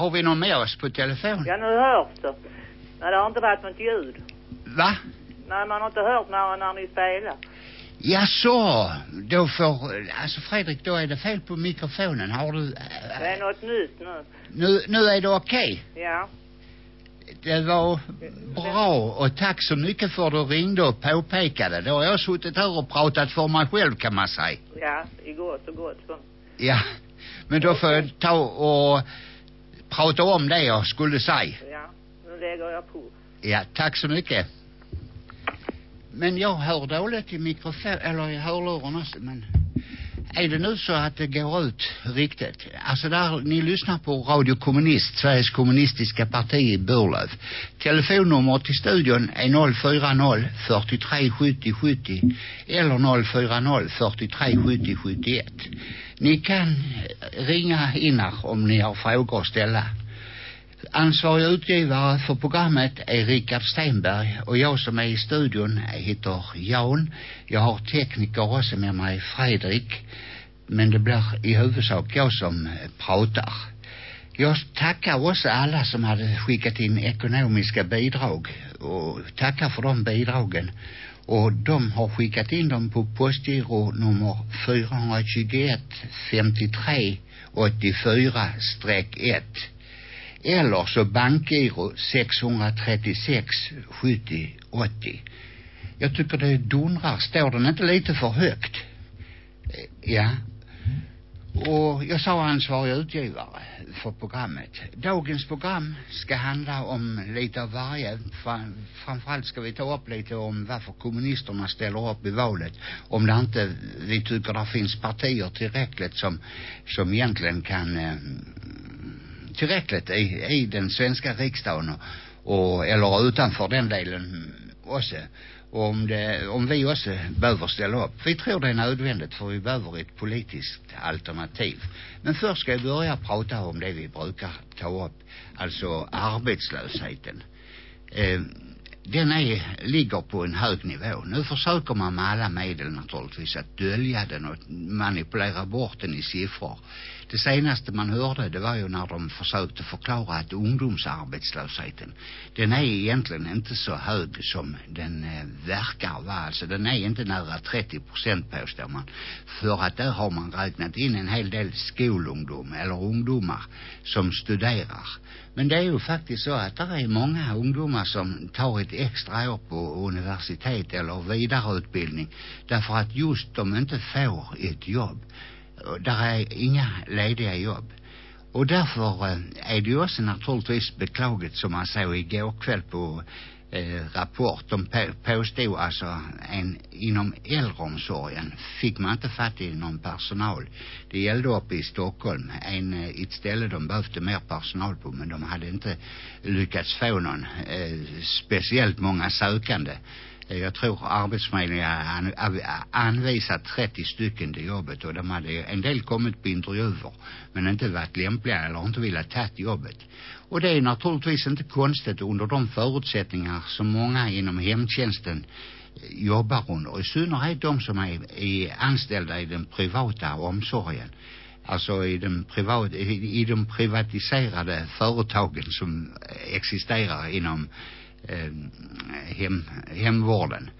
har vi någon med oss på telefon? Ja, nu hörs det. Nej, det har inte varit något ljud. Va? Nej, man har inte hört när, när ni spelar. Ja så, då får, alltså Fredrik, då är det fel på mikrofonen. Har du, Det är något nytt nu. nu, nu är det okej. Ja. Det var bra och tack så mycket för att du ringde och påpekade. Då har jag suttit här och pratat för mig själv kan man säga. Ja, i gott och gott. Ja, men då får jag ta och prata om det jag skulle säga. Ja, nu lägger jag på. Ja, tack så mycket. Men jag hör dåligt i mikrofon, eller i också, men är det nu så att det går ut riktigt? Alltså där, ni lyssnar på Radio Kommunist, Sveriges kommunistiska parti i Burlöv. Telefonnummer till studion är 040 43 70 70 eller 040 43 70 71. Ni kan ringa in om ni har frågor att ställa. Ansvarig utgivare för programmet är Rickard Stenberg och jag som är i studion heter Jan. Jag har tekniker också med mig, Fredrik. Men det blir i huvudsak jag som pratar. Jag tackar också alla som hade skickat in ekonomiska bidrag och tackar för de bidragen. Och de har skickat in dem på postgiro nummer 421 53 84 1 eller så bankgiro 636 70 80. Jag tycker det dundrar. Står den inte lite för högt? Eh, ja. Och jag sa ansvarig utgivare för programmet. Dagens program ska handla om lite av varje. Framförallt ska vi ta upp lite om varför kommunisterna ställer upp i valet. Om det inte, vi tycker det finns partier tillräckligt som, som egentligen kan eh, tillräckligt i, i den svenska riksdagen och, och eller utanför den delen också. Och om, det, om vi också behöver ställa upp. Vi tror det är nödvändigt för vi behöver ett politiskt alternativ. Men först ska jag börja prata om det vi brukar ta upp. Alltså arbetslösheten. Eh, den är, ligger på en hög nivå. Nu försöker man med alla medel naturligtvis att dölja den och manipulera bort den i siffror. Det senaste man hörde det var ju när de försökte förklara att ungdomsarbetslösheten den är egentligen inte så hög som den eh, verkar vara. Alltså den är inte nära 30 procent påstår man. För att där har man räknat in en hel del skolungdom eller ungdomar som studerar. Men det är ju faktiskt så att det är många ungdomar som tar ett extra år på universitet eller vidareutbildning därför att just de inte får ett jobb. Där är inga lediga jobb. Och därför är det ju också naturligtvis beklagligt som man såg igår kväll på eh, rapport. De påstod alltså en, inom äldreomsorgen fick man inte fatt i någon personal. Det gällde uppe i Stockholm. En, eh, ett ställe de behövde mer personal på men de hade inte lyckats få någon eh, speciellt många sökande. Eh, jag tror Arbetsförmedlingen an, anvisat 30 stycken till jobbet och de hade en del kommit på intervjuer men inte varit lämpliga eller inte velat ta jobbet. Och det är naturligtvis inte konstigt under de förutsättningar som många inom hemtjänsten eh, jobbar under. I synnerhet de som är, är anställda i den privata omsorgen. Alltså i den privat, i de privatiserade företagen som existerar inom eh, hem, hemvården.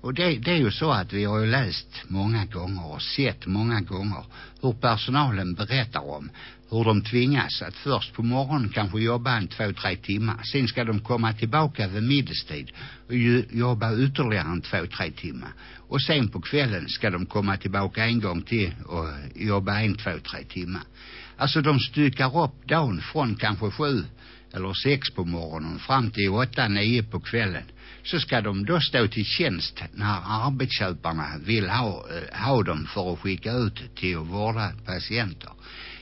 Och det, det är ju så att vi har ju läst många gånger och sett många gånger hur personalen berättar om hur de tvingas att först på morgonen kanske jobba en två, tre timmar. Sen ska de komma tillbaka vid middagstid och jobba ytterligare en två, tre timmar. Och sen på kvällen ska de komma tillbaka en gång till och jobba en, två, tre timmar. Alltså de styckar upp dagen från kanske sju eller sex på morgonen fram till åtta, nio på kvällen så ska de då stå till tjänst när arbetsköparna vill ha, eh, ha dem för att skicka ut till att vårda patienter.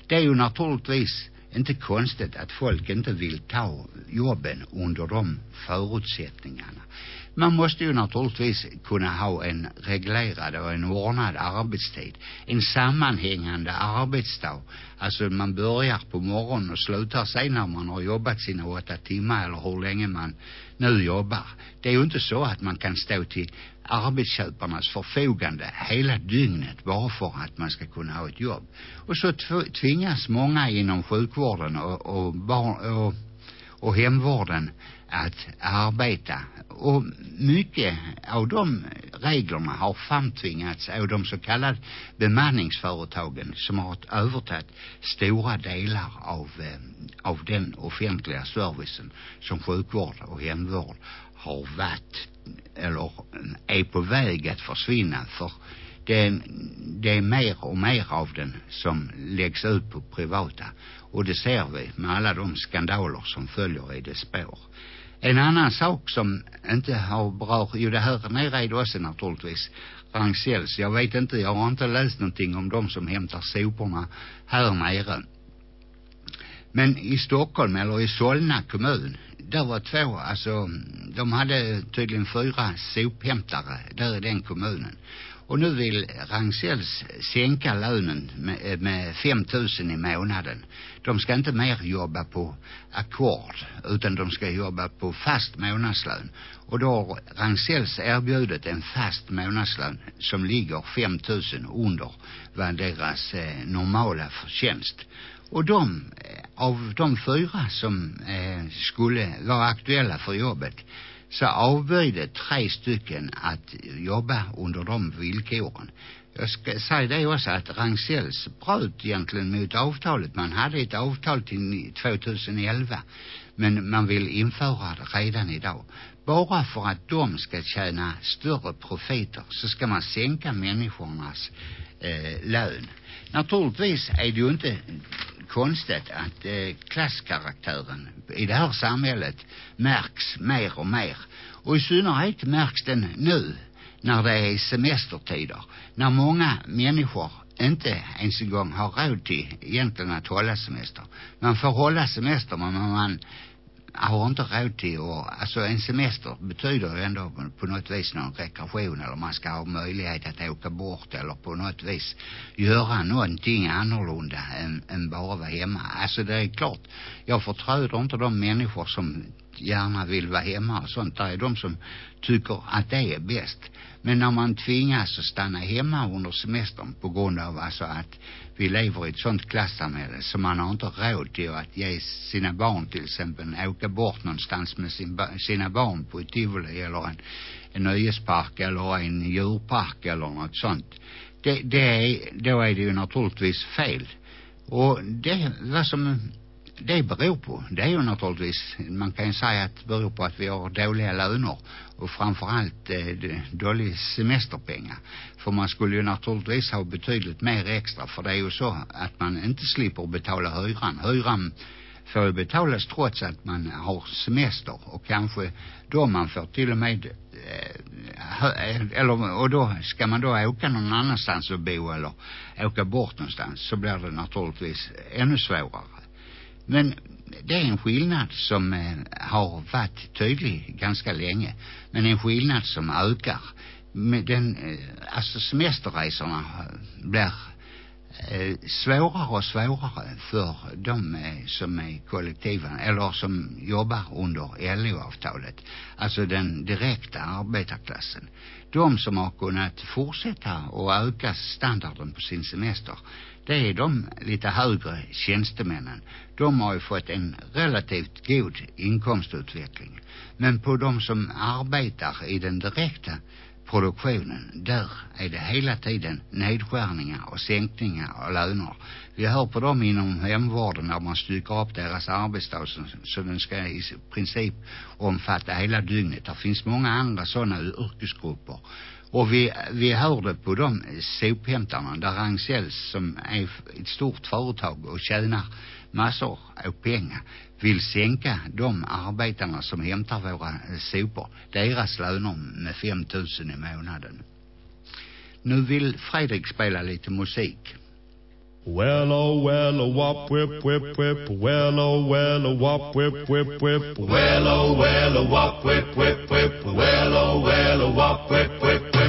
Det är ju naturligtvis inte konstigt att folk inte vill ta jobben under de förutsättningarna. Man måste ju naturligtvis kunna ha en reglerad och en ordnad arbetstid. En sammanhängande arbetsdag. Alltså man börjar på morgonen och slutar sen när man har jobbat sina åtta timmar eller hur länge man nu jobbar. Det är ju inte så att man kan stå till arbetsköparnas förfogande hela dygnet bara för att man ska kunna ha ett jobb. Och så tvingas många inom sjukvården och, och, barn, och, och hemvården att arbeta. Och mycket av de reglerna har framtvingats av de så kallade bemanningsföretagen som har övertagit stora delar av, eh, av den offentliga servicen som sjukvård och hemvård har varit eller är på väg att försvinna för det, det är mer och mer av den som läggs ut på privata och det ser vi med alla de skandaler som följer i det spår. En annan sak som inte har bra, jo det här nere är det också naturligtvis Ragn-Sells. Jag vet inte, jag har inte läst någonting om de som hämtar soporna här nere. Men i Stockholm eller i Solna kommun, där var två, alltså de hade tydligen fyra sophämtare där i den kommunen. Och nu vill Ragn-Sells sänka lönen med, eh, med 5 000 i månaden. De ska inte mer jobba på ackord utan de ska jobba på fast månadslön. Och då har Ragn-Sells erbjudit en fast månadslön som ligger 5 000 under vad deras eh, normala förtjänst. Och de, eh, av de fyra som eh, skulle vara aktuella för jobbet så avböjde tre stycken att jobba under de villkoren. Jag ska säga det också att Ragn-Sells bröt egentligen mot avtalet. Man hade ett avtal till 2011 men man vill införa det redan idag. Bara för att de ska tjäna större profiter så ska man sänka människornas eh, lön. Naturligtvis är det ju inte konstigt att eh, klasskaraktären i det här samhället märks mer och mer. Och i synnerhet märks den nu när det är semestertider. När många människor inte ens en gång har råd till egentligen att hålla semester. Man får hålla semester men man har inte råd till och alltså en semester betyder ju ändå på något vis någon rekreation eller man ska ha möjlighet att åka bort eller på något vis göra någonting annorlunda än, än bara vara hemma. Alltså det är klart, jag förtröder inte de människor som gärna vill vara hemma och sånt. Det är de som tycker att det är bäst. Men när man tvingas att stanna hemma under semestern på grund av alltså att vi lever i ett sånt klassamhälle så man har inte råd till att ge sina barn till exempel åka bort någonstans med sin, sina barn på ett tivoli eller en, en nöjespark eller en djurpark eller något sånt. Det, det är, då är det ju naturligtvis fel. Och det, vad som det beror på, det är ju naturligtvis, man kan ju säga att det beror på att vi har dåliga löner och framförallt eh, dålig semesterpengar. För man skulle ju naturligtvis ha betydligt mer extra för det är ju så att man inte slipper betala hyran. Hyran får ju betalas trots att man har semester och kanske då man får till och med eh, eh, eller och då ska man då åka någon annanstans och bo eller åka bort någonstans så blir det naturligtvis ännu svårare men det är en skillnad som eh, har varit tydlig ganska länge. Men en skillnad som ökar. Med den, øh, alltså semesterresorna blir øh, svårare och svårare för de øh, som är kollektiva eller som jobbar under LO-avtalet. Alltså den direkta arbetarklassen. De som har kunnat fortsätta och öka standarden på sin semester det är de lite högre tjänstemännen. De har ju fått en relativt god inkomstutveckling. Men på de som arbetar i den direkta produktionen, där är det hela tiden nedskärningar och sänkningar av löner. Vi hör på dem inom hemvården när man styckar upp deras arbetsdag så, så den ska i princip omfatta hela dygnet. Det finns många andra sådana yrkesgrupper och vi, vi hörde på de sophämtarna där Ragn-Sells som är ett stort företag och tjänar massor av pengar vill sänka de arbetarna som hämtar våra sopor, deras löner med 5 000 i månaden. Nu vill Fredrik spela lite musik. Well, oh, well, oh, wop, whip, whip, whip. Well, oh, well, oh, wop, whip, whip, whip. Well, oh, well, oh, wop, whip, whip, whip. Well, oh, well, oh, wop, whip, whip, whip.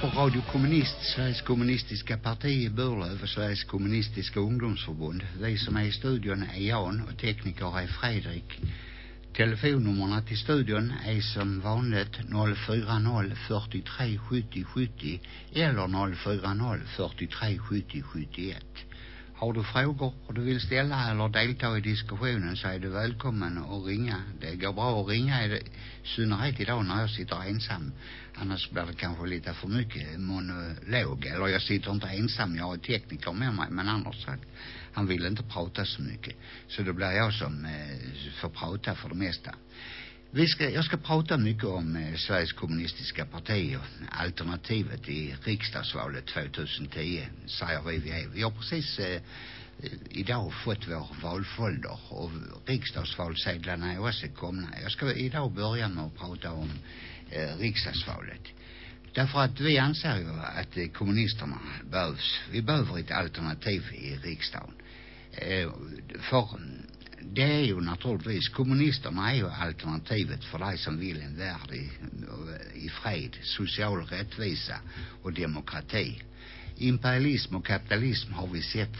På Radio Kommunist, Sveriges kommunistiska parti i Burlöv och Sveriges kommunistiska ungdomsförbund. Vi som är i studion är Jan och tekniker är Fredrik. Telefonnummerna till studion är som vanligt 040 43 70 70 eller 040 43 70 71. Har du frågor och du vill ställa eller delta i diskussionen så är du välkommen att ringa. Det går bra att ringa i synnerhet idag när jag sitter ensam. Annars blir det kanske lite för mycket monolog. Eller jag sitter inte ensam, jag har tekniker med mig. Men annars sagt, han vill inte prata så mycket. Så då blir jag som eh, får prata för det mesta. Vi ska, jag ska prata mycket om eh, Sveriges kommunistiska parti och alternativet i riksdagsvalet 2010, säger vi vi är. Vi har precis eh, idag fått vår valfolder och riksdagsvalsedlarna är också komna. Jag ska idag börja med att prata om eh, riksdagsvalet. Därför att vi anser ju att eh, kommunisterna behövs. Vi behöver ett alternativ i riksdagen. Eh, för det är ju naturligtvis, kommunisterna är ju alternativet för dig som vill en värld i, i fred, social rättvisa och demokrati. Imperialism och kapitalism har vi sett,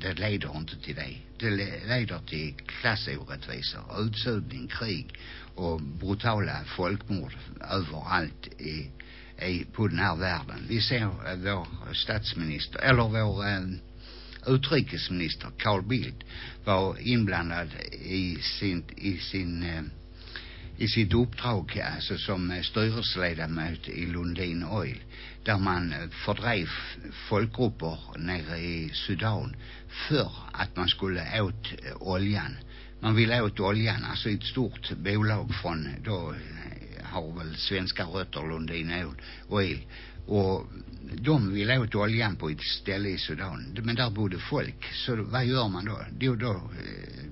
det leder inte till det. Det leder till klassorättvisor, utsugning, krig och brutala folkmord överallt i, i, på den här världen. Vi ser eh, vår statsminister, eller vår eh, utrikesminister Carl Bildt var inblandad i sin, i sin eh, i sitt uppdrag alltså som eh, styrelseledamot i Lundin Oil där man eh, fördrev folkgrupper nere i Sudan för att man skulle åt eh, oljan. Man ville åt oljan, alltså ett stort bolag från då eh, har väl svenska rötter Lundin Oil och de ville åt oljan på ett ställe i Sudan. Men där bodde folk. Så vad gör man då? Jo, då eh,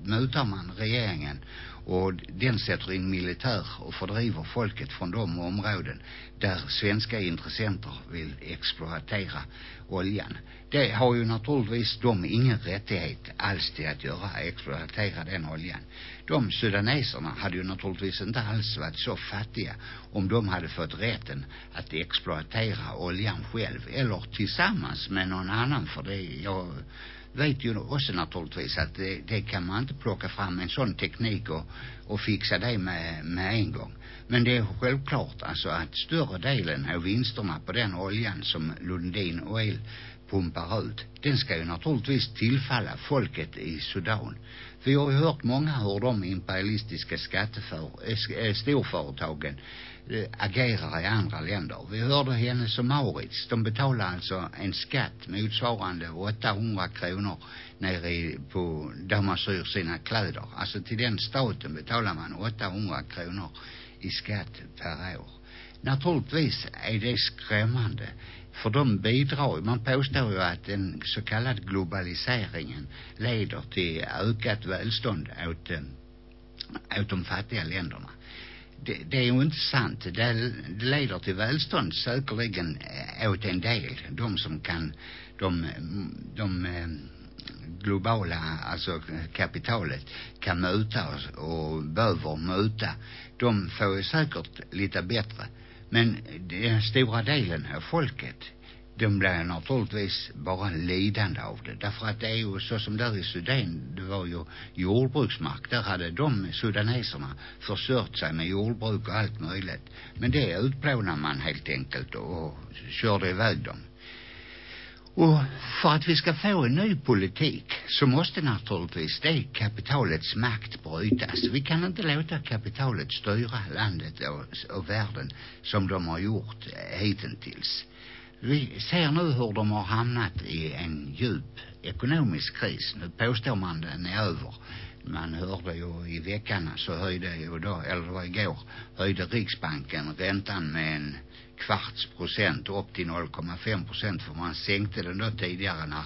mutar man regeringen och den sätter in militär och fördriver folket från de områden där svenska intressenter vill exploatera oljan. Det har ju naturligtvis de ingen rättighet alls till att göra, exploatera den oljan. De sudaneserna hade ju naturligtvis inte alls varit så fattiga om de hade fått rätten att exploatera oljan själv eller tillsammans med någon annan för det jag vet ju också naturligtvis att det, det kan man inte plocka fram en sån teknik och, och fixa det med, med en gång. Men det är självklart alltså att större delen av vinsterna på den oljan som Lundin Oil pumpar ut, den ska ju naturligtvis tillfalla folket i Sudan. Vi har ju hört många hur de imperialistiska skatteför, äh, storföretagen eh, äh, agerar i andra länder. Vi hörde Hennes och Maurits. De betalar alltså en skatt motsvarande 800 kronor nere i, på, där man syr sina kläder. Alltså till den staten betalar man 800 kronor i skatt per år. Naturligtvis är det skrämmande för de bidrar man påstår ju att den så kallade globaliseringen leder till ökat välstånd åt, eh, åt de fattiga länderna. Det, det är ju inte sant. Det, det leder till välstånd säkerligen eh, åt en del. De som kan, de, de eh, globala, alltså kapitalet kan muta och, och behöver muta. De får ju säkert lite bättre. Men den stora delen av folket, de blir naturligtvis bara lidande av det. Därför att det är ju så som där i Sudan, det var ju jordbruksmark. Där hade de sudaneserna försörjt sig med jordbruk och allt möjligt. Men det utplånar man helt enkelt och körde iväg dem. Och för att vi ska få en ny politik så måste naturligtvis det kapitalets makt brytas. Vi kan inte låta kapitalet styra landet och, och världen som de har gjort hittills. Vi ser nu hur de har hamnat i en djup ekonomisk kris. Nu påstår man den är över. Man hörde ju i veckan så höjde ju då, eller det var igår, höjde Riksbanken räntan med en kvarts procent upp till 0,5 procent för man sänkte den då tidigare när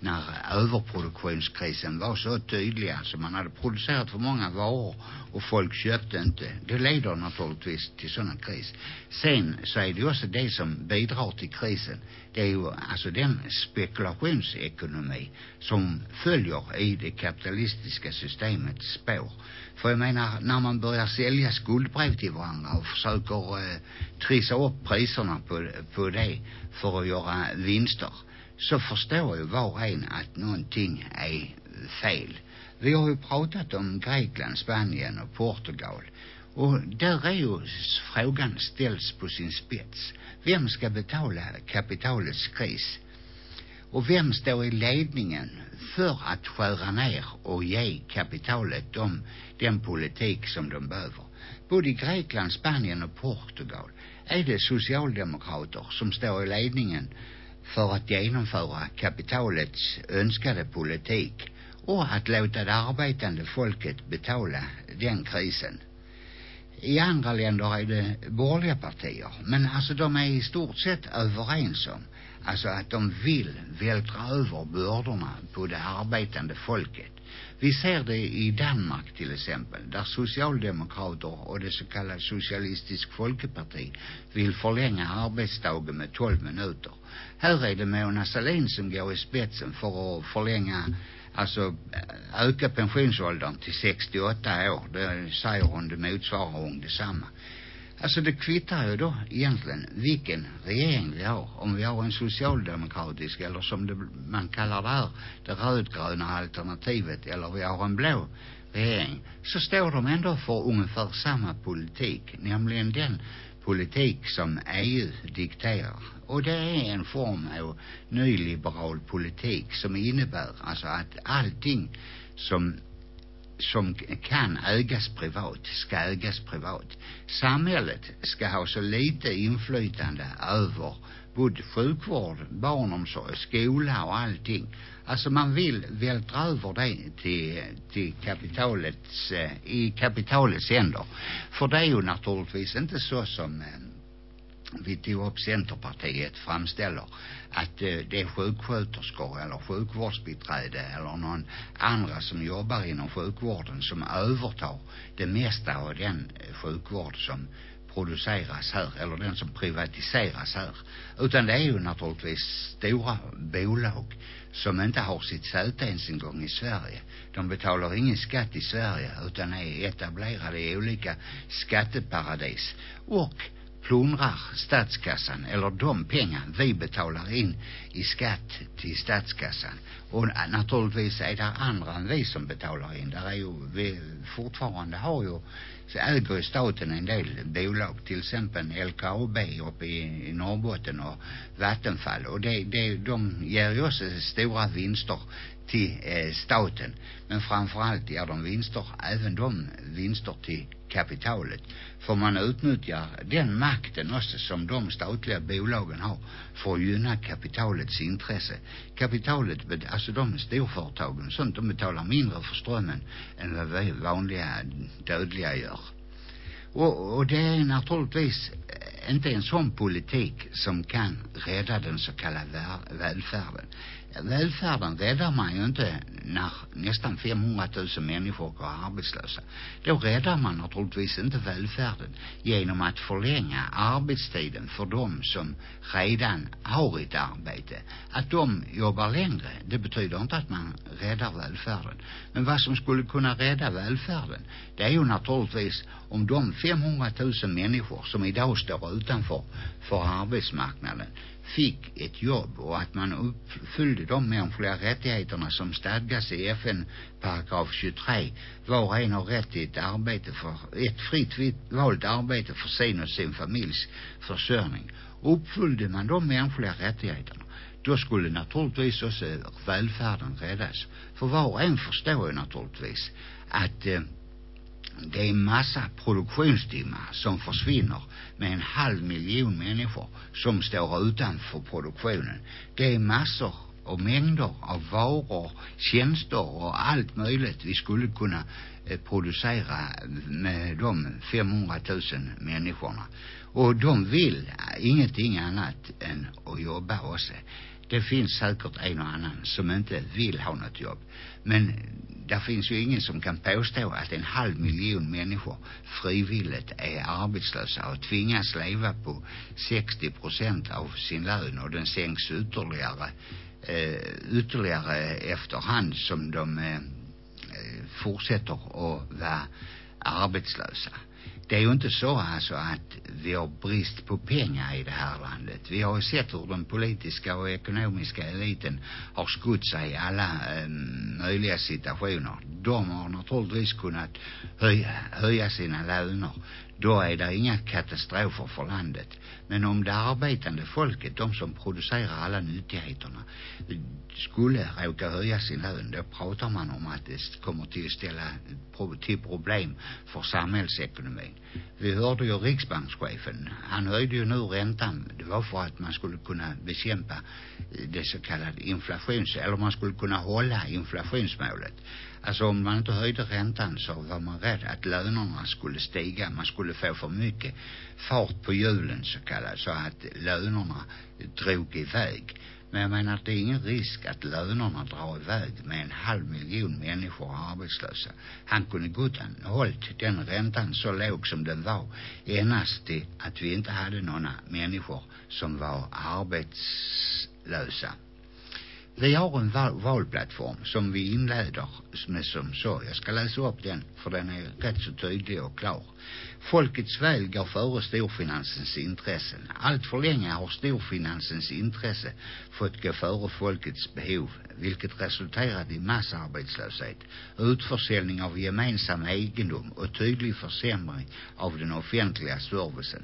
när överproduktionskrisen var så tydlig. Alltså man hade producerat för många varor och folk köpte inte. Det leder naturligtvis till sådana kris. Sen så är det också det som bidrar till krisen. Det är ju alltså den spekulationsekonomi som följer i det kapitalistiska systemets spår. För jag menar, när man börjar sälja skuldbrev till varandra och försöker eh, trissa upp priserna på, på det för att göra vinster så förstår ju var och en att någonting är fel. Vi har ju pratat om Grekland, Spanien och Portugal. Och där är ju frågan ställs på sin spets. Vem ska betala kapitalets kris? Och vem står i ledningen för att skära ner och ge kapitalet de, den politik som de behöver? Både i Grekland, Spanien och Portugal är det socialdemokrater som står i ledningen för att genomföra kapitalets önskade politik och att låta det arbetande folket betala den krisen. I andra länder är det borgerliga partier, men alltså de är i stort sett överens om alltså att de vill vältra över bördorna på det arbetande folket. Vi ser det i Danmark till exempel, där socialdemokrater och det så kallade socialistisk folkeparti vill förlänga arbetsdagen med 12 minuter. Här är det Mona Sahlin som går i spetsen för att förlänga alltså öka pensionsåldern till 68 år. Det säger hon, det motsvarar hon detsamma. Alltså det kvittar ju då egentligen vilken regering vi har. Om vi har en socialdemokratisk eller som det, man kallar det här, det rödgröna alternativet eller vi har en blå regering. Så står de ändå för ungefär samma politik. Nämligen den politik som EU dikterar. Och det är en form av nyliberal politik som innebär alltså att allting som som kan ägas privat ska ägas privat. Samhället ska ha så lite inflytande över både sjukvård, barnomsorg, skola och allting. Alltså man vill vältra över det till, till kapitalets, eh, i kapitalets händer. För det är ju naturligtvis inte så som eh, vi tog upp Centerpartiet framställer att eh, det är sjuksköterskor eller sjukvårdsbiträde eller någon andra som jobbar inom sjukvården som övertar det mesta av den eh, sjukvård som produceras här eller den som privatiseras här utan det är ju naturligtvis stora bolag som inte har sitt säte ens en gång i Sverige. De betalar ingen skatt i Sverige utan är etablerade i olika skatteparadis och plundrar statskassan eller de pengar vi betalar in i skatt till statskassan. Och naturligtvis är det andra än vi som betalar in. Där är ju vi fortfarande har ju så äger ju staten en del bolag till exempel LKAB uppe i, i Norrbotten och Vattenfall. Och det, det, de ger ju också stora vinster till eh, staten. Men framförallt ger de vinster även de vinster till kapitalet. För man utnyttjar den makten också som de statliga bolagen har för att gynna kapitalets intresse. Kapitalet alltså de storföretagen sånt de betalar mindre för strömmen än vad vi vanliga dödliga gör. Och, och det är naturligtvis inte en sån politik som kan rädda den så kallade välfärden välfärden räddar eh, man ju inte när nästan 500 000 människor går arbetslösa. Då räddar man naturligtvis inte välfärden genom att förlänga arbetstiden för dem som redan har ett arbete. Att de jobbar längre, det betyder inte att man räddar välfärden. Men vad som skulle kunna rädda välfärden, det är ju naturligtvis om de 500 000 människor som idag står utanför för arbetsmarknaden fick ett jobb och att man uppfyllde de mänskliga rättigheterna som stadgas i FN paragraf 23 var och en har rätt till ett arbete för ett fritt, fritt valt arbete för sin och sin familjs försörjning uppfyllde man de mänskliga rättigheterna då skulle naturligtvis också välfärden räddas. För var och en förstår ju naturligtvis att eh, det är massa produktionstimmar som försvinner med en halv miljon människor som står utanför produktionen. Det är massor och mängder av varor, tjänster och allt möjligt vi skulle kunna eh, producera med de 500 000 människorna. Och de vill ingenting annat än att jobba också. Det finns säkert en och annan som inte vill ha något jobb. Men det finns ju ingen som kan påstå att en halv miljon människor frivilligt är arbetslösa och tvingas leva på 60 procent av sin lön och den sänks ytterligare eh, ytterligare efterhand som de eh, eh fortsätter att vara arbetslösa det är ju inte så alltså att vi har brist på pengar i det här landet. Vi har ju sett hur den politiska och ekonomiska eliten har skott sig i alla eh, möjliga situationer. De har naturligtvis kunnat höja, höja sina löner då är det inga katastrofer för landet. Men om det arbetande folket, de som producerar alla nyttigheterna, skulle råka höja sin lön, då pratar man om att det kommer till att ställa till problem för samhällsekonomin. Vi hörde ju riksbankschefen, han höjde ju nu räntan, det var för att man skulle kunna bekämpa eh, det så kallade inflations, eller man skulle kunna hålla inflationsmålet. Alltså om man inte höjde räntan så var man rädd att lönerna skulle stiga. Man skulle få för mycket fart på hjulen så kallat så att lönerna drog iväg. Men jag menar att det är ingen risk att lönerna drar iväg med en halv miljon människor arbetslösa. Han kunde gott ha hållit den räntan så låg som den var endast till att vi inte hade några människor som var arbetslösa. Vi har en val valplattform som vi inleder med som så. Jag ska läsa upp den för den är rätt så tydlig och klar. Folkets väl går före storfinansens intressen. Allt för länge har storfinansens intresse fått gå före folkets behov, vilket resulterat i massarbetslöshet, utförsäljning av gemensam egendom och tydlig försämring av den offentliga servicen.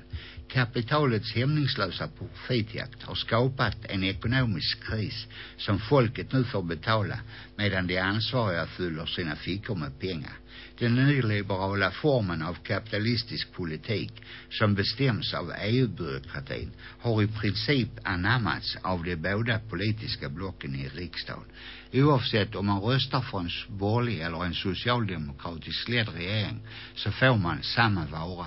Kapitalets hämningslösa profitjakt har skapat en ekonomisk kris som folket nu får betala medan de ansvariga fyller sina fickor med pengar. Den nyliberala formen av kapitalistisk politik som bestäms av EU-byråkratin har i princip anammats av de båda politiska blocken i riksdagen. Oavsett om man röstar för en borgerlig eller en socialdemokratisk ledd regering så får man samma vara.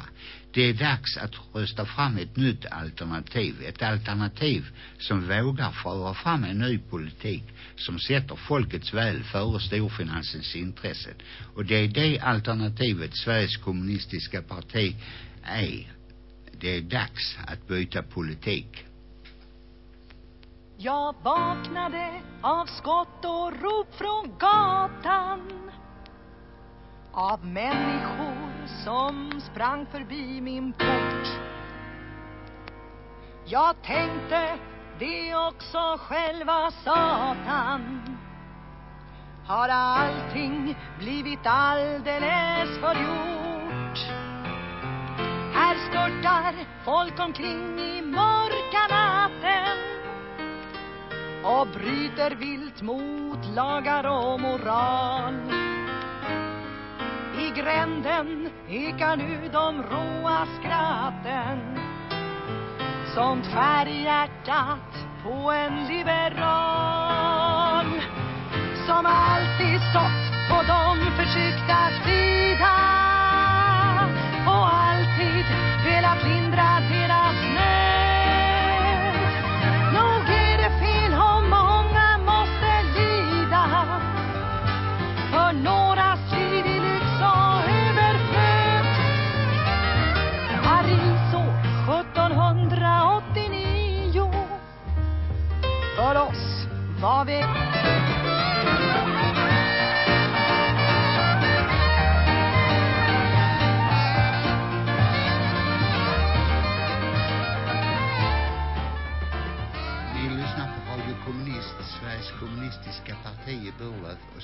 Det är dags att rösta fram ett nytt alternativ. Ett alternativ som vågar föra fram en ny politik som sätter folkets väl före storfinansens intressen. Och det är det alternativet Sveriges kommunistiska parti är. Det är dags att byta politik. Jag vaknade av skott och rop från gatan av människor som sprang förbi min port. Jag tänkte, det är också själva Satan. Har allting blivit alldeles för gjort? Här störtar folk omkring i mörka natten och bryter vilt mot lagar och moral. Gränden ekar nu de råa skratten. Som tvärhjärtat på en liberal. Som alltid stått på de försiktiga sida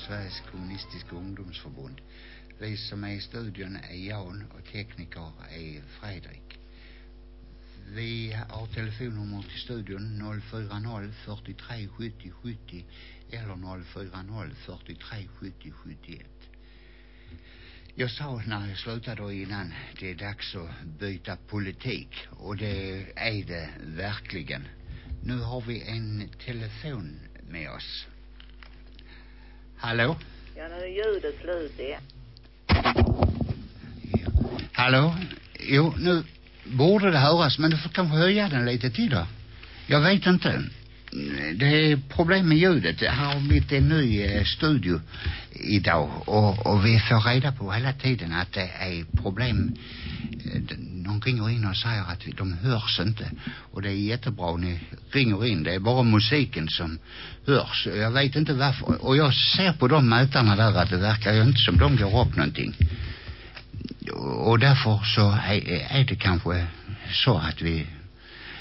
Sveriges kommunistiska ungdomsförbund. Vi som är i studion är Jan och tekniker är Fredrik. Vi har telefonnummer till studion 040 43 70 70 eller 040 43 70 71. Jag sa när jag slutade innan det är dags att byta politik och det är det verkligen. Nu har vi en telefon med oss. Hallå? Ja, nu är ljudet slut igen. Hallå? Jo, nu borde det höras, men du får kanske höja den lite till då. Jag vet inte. Det är problem med ljudet. Det har blivit en ny eh, studio idag och, och vi får reda på hela tiden att det är problem. Ringer in och säger att vi, de hörs inte. Och det är jättebra ni ringer in. Det är bara musiken som hörs. Jag vet inte varför. Och jag ser på de mätarna där att det verkar ju inte som de går upp någonting och därför så är, är det kanske så att vi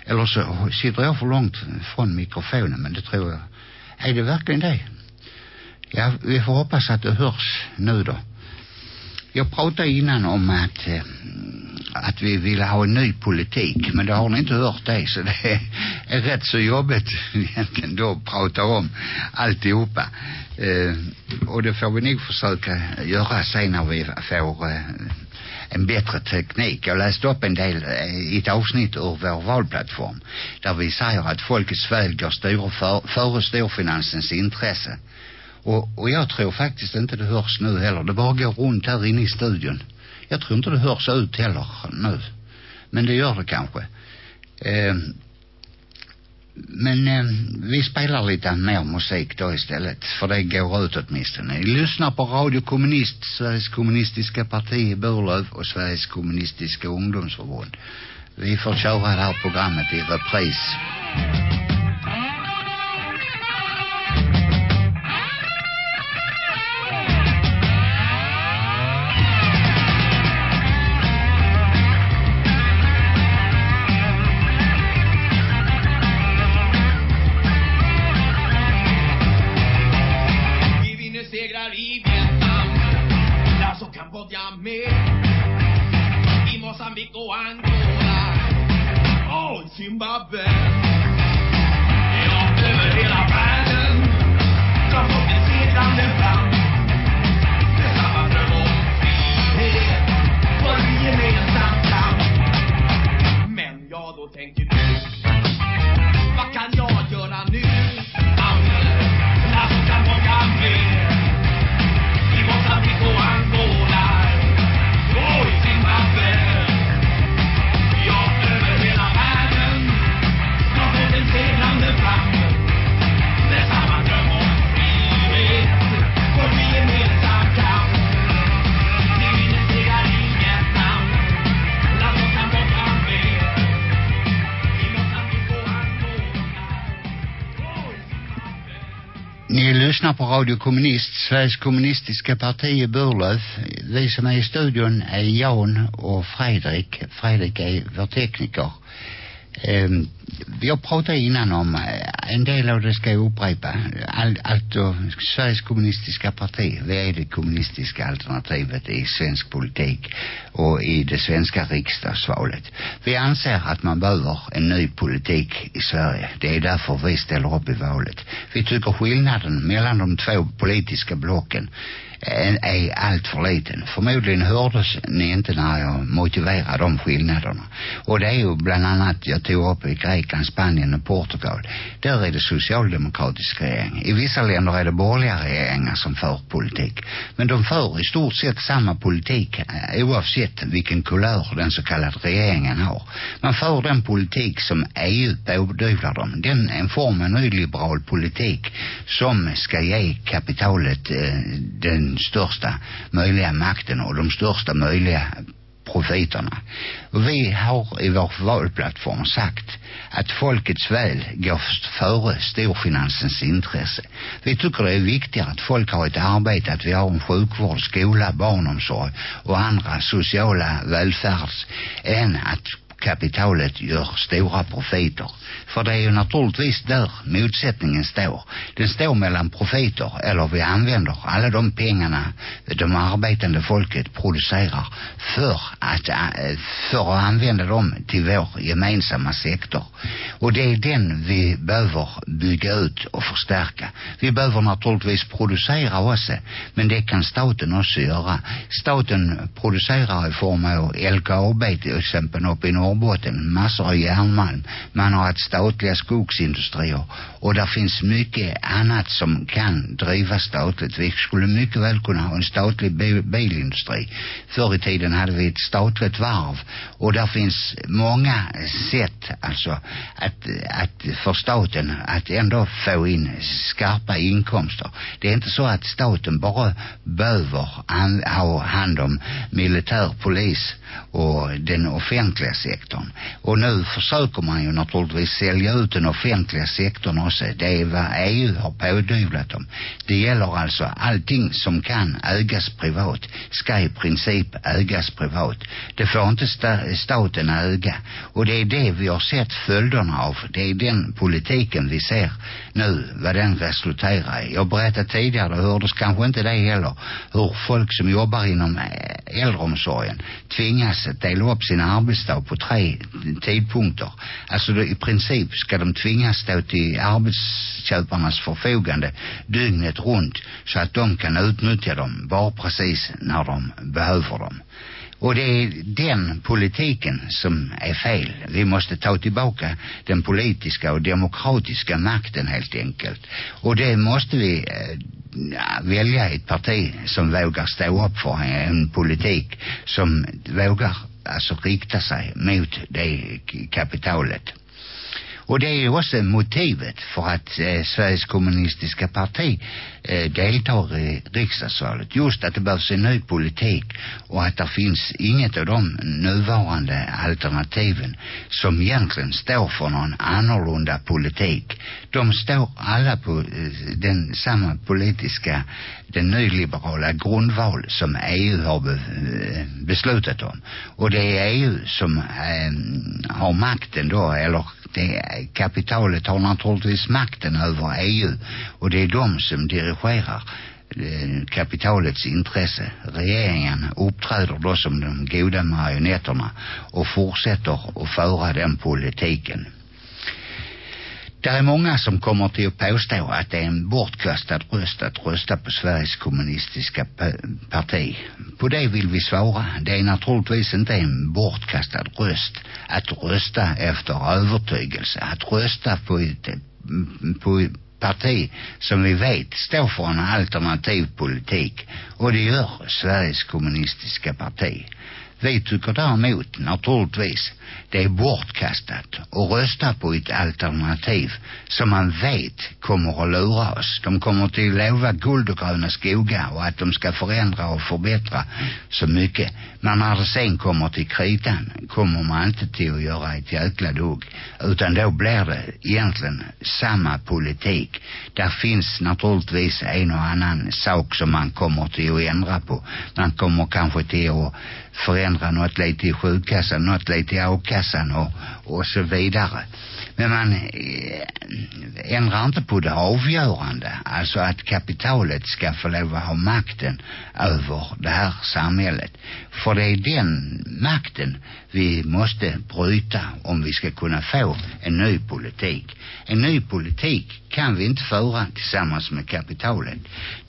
eller så sitter jag för långt från mikrofonen men det tror jag är det verkligen det ja vi får hoppas att det hörs nu då jag pratade innan om att eh, øh, att vi ville ha en ny politik men det har ni inte hört det så det är, rätt så jobbigt egentligen då att prata om alltihopa eh, och det får vi nog försöka göra sen när vi får eh, en bättre teknik. Jag läste upp en del i ett avsnitt ur vår valplattform där vi säger att folkets väl går stor för, före storfinansens intresse. Och, och jag tror faktiskt inte det hörs nu heller. Det bara går runt här inne i studion. Jag tror inte det hörs ut heller nu. Men det gör det kanske. Eh, men eh, vi spelar lite mer musik då istället. För det går ut åtminstone. Ni lyssnar på Radio Kommunist, Sveriges kommunistiska parti i Burlöv och Sveriges kommunistiska ungdomsförbund. Vi får köra det här programmet i repris. Lyssnar på Radio Kommunist, Sveriges kommunistiska parti i Burlöv. Vi som är i studion är Jan och Fredrik. Fredrik är vår tekniker. Jag pratade innan om en del av det ska jag upprepa. All, alltså Sveriges kommunistiska parti, vi är det kommunistiska alternativet i svensk politik och i det svenska riksdagsvalet. Vi anser att man behöver en ny politik i Sverige. Det är därför vi ställer upp i valet. Vi tycker skillnaden mellan de två politiska blocken är, är allt för liten. Förmodligen hördes ni inte när jag motiverade de skillnaderna. Och det är ju bland annat, jag tog upp i Grekland, Spanien och Portugal. Där är det socialdemokratisk regering. I vissa länder är det borgerliga regeringar som för politik. Men de för i stort sett samma politik oavsett vilken kulör den så kallade regeringen har. Man för den politik som EU pådyvlar dem. Den är en form av nyliberal politik som ska ge kapitalet eh, den största möjliga makten och de största möjliga profiterna. Och vi har i vår valplattform sagt att folkets väl går före storfinansens intresse. Vi tycker det är viktigare att folk har ett arbete, att vi har en sjukvård, skola, barnomsorg och andra sociala välfärds än att kapitalet gör stora profiter. För det är ju naturligtvis där motsättningen står. Den står mellan profiter eller vi använder alla de pengarna de arbetande folket producerar för att, eh, för att använda dem till vår gemensamma sektor. Och det är den vi behöver bygga ut och förstärka. Vi behöver naturligtvis producera också, men det kan staten också göra. Staten producerar i form av LKAB till exempel uppe i norr Norrbotten, massor av järnmalm. Man har haft statliga skogsindustrier och där finns mycket annat som kan drivas statligt. Vi skulle mycket väl kunna ha en statlig bil bilindustri. Förr i tiden hade vi ett statligt varv och där finns många sätt alltså att, att för staten att ändå få in skarpa inkomster. Det är inte så att staten bara behöver an, ha hand om militär, polis och den offentliga sektorn. Och nu försöker man ju naturligtvis sälja ut den offentliga sektorn också. Det är vad EU har pådyvlat dem. Det gäller alltså allting som kan ägas privat ska i princip ägas privat. Det får inte sta staten äga. Och det är det vi har sett följderna av. Det är den politiken vi ser nu, vad den resulterar i. Jag berättade tidigare, det hördes kanske inte det heller, hur folk som jobbar inom eh, äldreomsorgen tvingas dela upp sin arbetsdag på tre tidpunkter. Alltså då, i princip ska de tvingas stå till arbetsköparnas förfogande dygnet runt så att de kan utnyttja dem bara precis när de behöver dem. Och det är den politiken som är fel. Vi måste ta tillbaka den politiska och demokratiska makten helt enkelt. Och det måste vi eh, äh, välja ett parti som vågar stå upp för en politik som vågar alltså rikta sig mot det kapitalet. Och det är ju också motivet för att eh, Sveriges kommunistiska parti eh, deltar i riksdagsvalet. Just att det behövs en ny politik och att det finns inget av de nuvarande alternativen som egentligen står för någon annorlunda politik. De står alla på eh, den samma politiska, den nyliberala grundval som EU har be, eh, beslutat om. Och det är EU som eh, har makten då, eller det kapitalet har naturligtvis makten över EU och det är de som dirigerar eh, kapitalets intresse. Regeringen uppträder då som de goda marionetterna och fortsätter att föra den politiken. Det är många som kommer till att påstå att det är en bortkastad röst att rösta på Sveriges kommunistiska parti. På det vill vi svara. Det är naturligtvis inte en bortkastad röst att rösta efter övertygelse. Att rösta på ett, på parti som vi vet står för en alternativ politik. Och det gör Sveriges kommunistiska parti. Vi tycker däremot naturligtvis det är bortkastat och rösta på ett alternativ som man vet kommer att lura oss. De kommer till att lova guld och gröna skogar och att de ska förändra och förbättra så mycket. Men när det sen kommer till kritan kommer man inte till att göra ett jäkla dugg. Utan då blir det egentligen samma politik. Där finns naturligtvis en och annan sak som man kommer till att ändra på. Man kommer kanske till att förändra något lite i sjukkassan, något lite i kassan och, och så vidare. Men man øh, eh, ändrar inte på det avgörande, alltså att kapitalet ska få lov att ha makten över det här samhället. För det är den makten vi måste bryta om vi ska kunna få en ny politik. En ny politik kan vi inte föra tillsammans med kapitalet.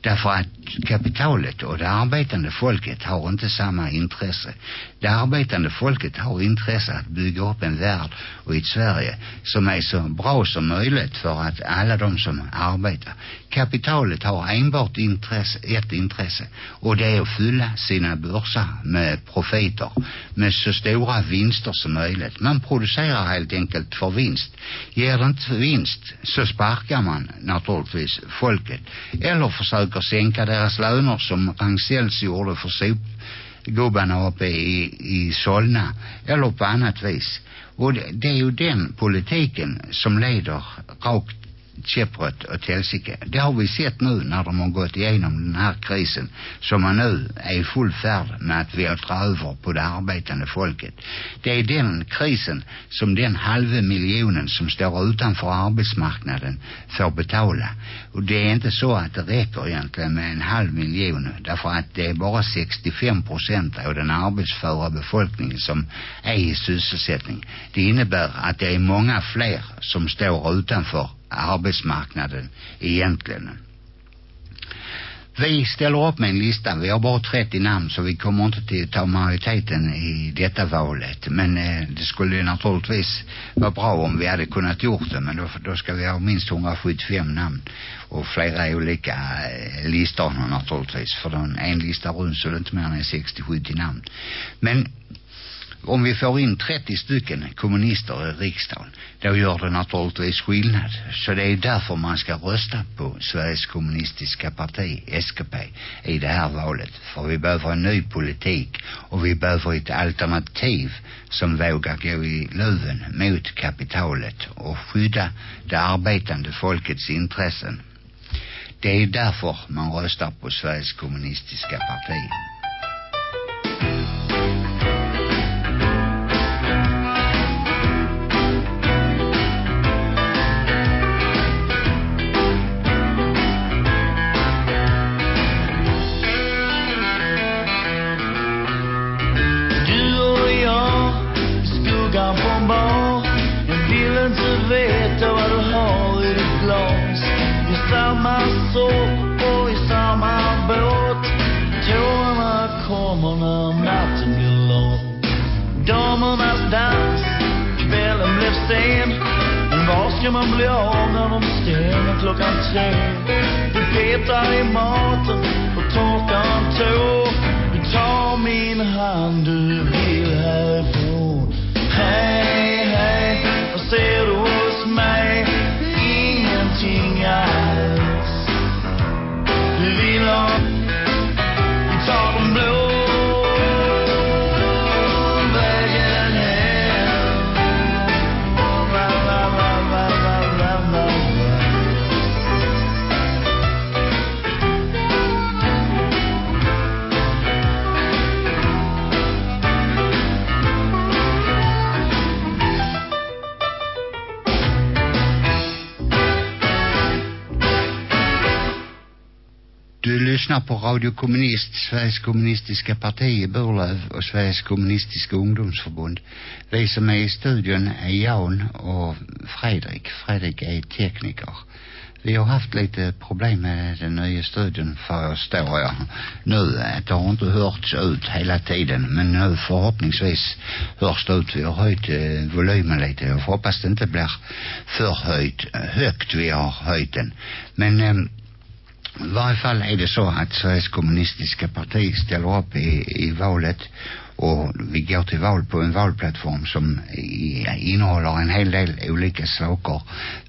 Därför att kapitalet och det arbetande folket har inte samma intresse. Det arbetande folket har intresse att bygga upp en värld och ett Sverige som är så bra som möjligt för att alla de som arbetar. Kapitalet har enbart intresse, ett intresse och det är att fylla sina börsar med profiter, med så stora vinster som möjligt. Man producerar helt enkelt för vinst. Ger det inte vinst så sparkar man naturligtvis folket eller försöker sänka deras löner som Ragn-Sells gjorde för sopgubbarna uppe i, i Solna eller på annat vis. Och det, det är ju den politiken som leder rakt käpprätt åt helsike. Det har vi sett nu när de har gått igenom den här krisen som man nu är i full färd med att vältra över på det arbetande folket. Det är den krisen som den halva miljonen som står utanför arbetsmarknaden får betala. Och det är inte så att det räcker egentligen med en halv miljon därför att det är bara 65 procent av den arbetsföra befolkningen som är i sysselsättning. Det innebär att det är många fler som står utanför arbetsmarknaden egentligen. Vi ställer upp med en lista. Vi har bara 30 namn så vi kommer inte till att ta majoriteten i detta valet. Men eh, det skulle naturligtvis vara bra om vi hade kunnat gjort det. Men då, då ska vi ha minst 175 namn. Och flera olika eh, listor naturligtvis. För den, en lista runt så är det inte mer än 60-70 namn. Men om vi får in 30 stycken kommunister i riksdagen då gör det naturligtvis skillnad. Så det är därför man ska rösta på Sveriges kommunistiska parti SKP i det här valet. För vi behöver en ny politik och vi behöver ett alternativ som vågar gå i luven mot kapitalet och skydda det arbetande folkets intressen. Det är därför man röstar på Sveriges kommunistiska parti. anymore. Du lyssnar på Radio Kommunist, Sveriges kommunistiska parti i Burlöv och Sveriges kommunistiska ungdomsförbund. Vi som är i studion är Jan och Fredrik. Fredrik är tekniker. Vi har haft lite problem med den nya studion förstår jag nu. att Det har inte hörts ut hela tiden men nu förhoppningsvis hörs det ut. Vi har höjt eh, volymen lite. Jag hoppas det inte blir för höjt, högt vi har höjt den. Men eh, i varje fall är det så att Sveriges kommunistiska parti ställer upp i, i valet? Och vi går till val på en valplattform som innehåller en hel del olika saker.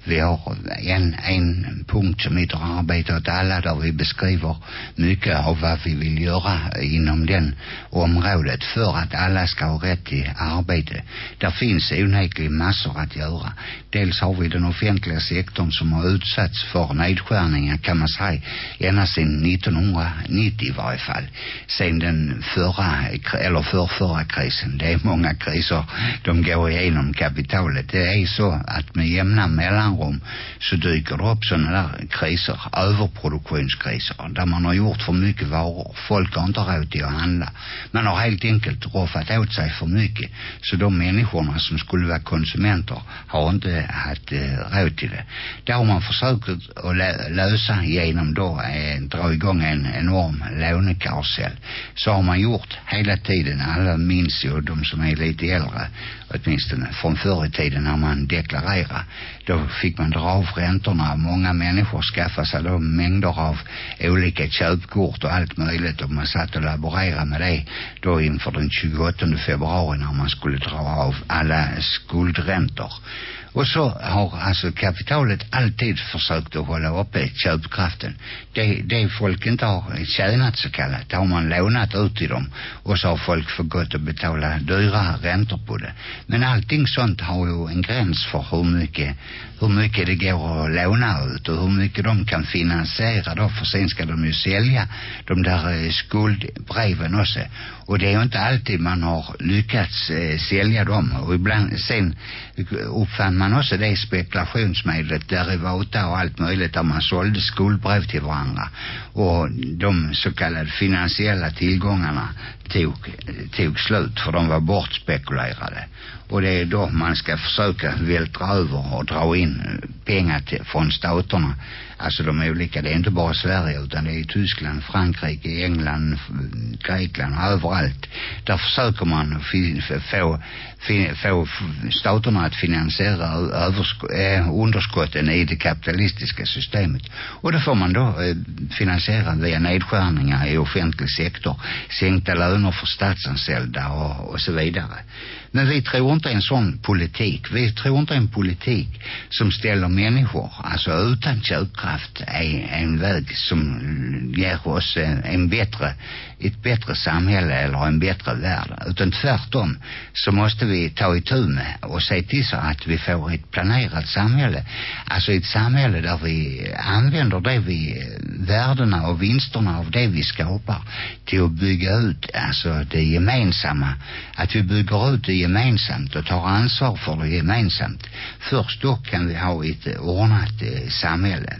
Vi har en, en punkt som heter arbete åt alla där vi beskriver mycket av vad vi vill göra inom den området för att alla ska ha rätt till arbete. Där finns onekligen massor att göra. Dels har vi den offentliga sektorn som har utsatts för nedskärningar kan man säga ända sedan 1990 i varje fall. Sen den förra, eller förra för förra krisen. Det är många kriser de går igenom kapitalet. Det är så att med jämna mellanrum så dyker det upp sådana där kriser, överproduktionskriser, där man har gjort för mycket varor. Folk har inte råd till att handla. Man har helt enkelt roffat åt sig för mycket. Så de människorna som skulle vara konsumenter har inte haft eh, øh, råd till det. Det har man försökt att lö lösa genom då eh, dra igång en enorm øh, lånekarusell. Så har man gjort hela tiden. Alla minns ju de som är lite äldre åtminstone från förr i tiden när man deklarerade. Då fick man dra av räntorna. Många människor skaffade sig då mängder av olika köpkort och allt möjligt och man satt och laborerade med det då inför den 28 februari när man skulle dra av alla skuldräntor. Och så har alltså kapitalet alltid försökt att hålla uppe köpkraften. Det, det folk inte har tjänat så kallat, det har man lånat ut till dem. Och så har folk fått gått och betala dyra räntor på det. Men allting sånt har ju en gräns för hur mycket, hur mycket det går att låna ut och hur mycket de kan finansiera då. För sen ska de ju sälja de där skuldbreven också. Och det är ju inte alltid man har lyckats eh, sälja dem. Och ibland sen uppfann man också det spekulationsmedlet, derivata och allt möjligt där man sålde skuldbrev till varandra. Och de så kallade finansiella tillgångarna tog, tog slut för de var bortspekulerade. Och det är då man ska försöka vältra över och dra in eh, pengar till, från staterna. Alltså de olika, det är inte bara Sverige utan det är Tyskland, Frankrike, England, Grekland överallt. Där försöker man få, få staterna att finansiera översk eh, underskotten i det kapitalistiska systemet. Och det får man då eh, finansiera via nedskärningar i offentlig sektor, sänkta löner för statsanställda och, och så vidare. Men vi tror inte en sån politik. Vi tror inte en politik som ställer människor, alltså utan köpkraft, är en väg som ger oss en, en bättre, ett bättre samhälle eller en bättre värld. Utan tvärtom så måste vi ta itu med och se till så att vi får ett planerat samhälle. Alltså ett samhälle där vi använder det vi, värdena och vinsterna av det vi skapar till att bygga ut, alltså det gemensamma. Att vi bygger ut det gemensamt och tar ansvar för det gemensamt. Först då kan vi ha ett ordnat eh, samhälle.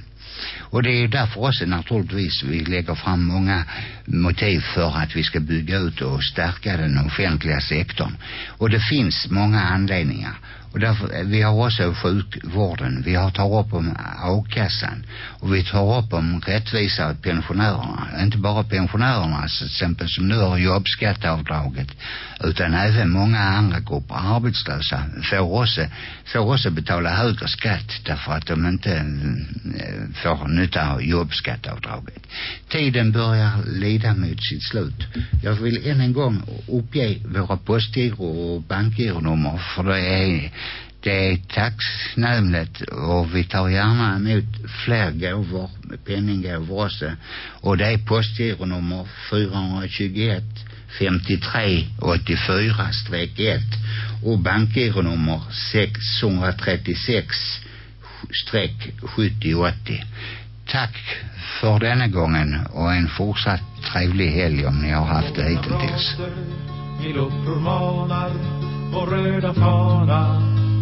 Och det är därför också naturligtvis vi lägger fram många motiv för att vi ska bygga ut och stärka den offentliga sektorn. Och det finns många anledningar. Och därför, eh, vi har också sjukvården, vi har tar upp om a-kassan och vi tar upp om rättvisa åt pensionärerna. Inte bara pensionärerna alltså, till exempel som nu har jobbskatteavdraget utan även många andra grupper arbetslösa får också, får också betala högre skatt därför att de inte eh, får nytta av jobbskatteavdraget. Tiden börjar lida mot sitt slut. Jag vill än en gång uppge våra postgiro och bankgironummer för det är det är tacknämligt och vi tar gärna emot fler gåvor, penninggåvor också. Och det är postgironummer 421 53 84 1 och bankgironummer 636 70 80. Tack för denna gången och en fortsatt trevlig helg om ni har haft det hittills. Till uppror manar vår röda fana,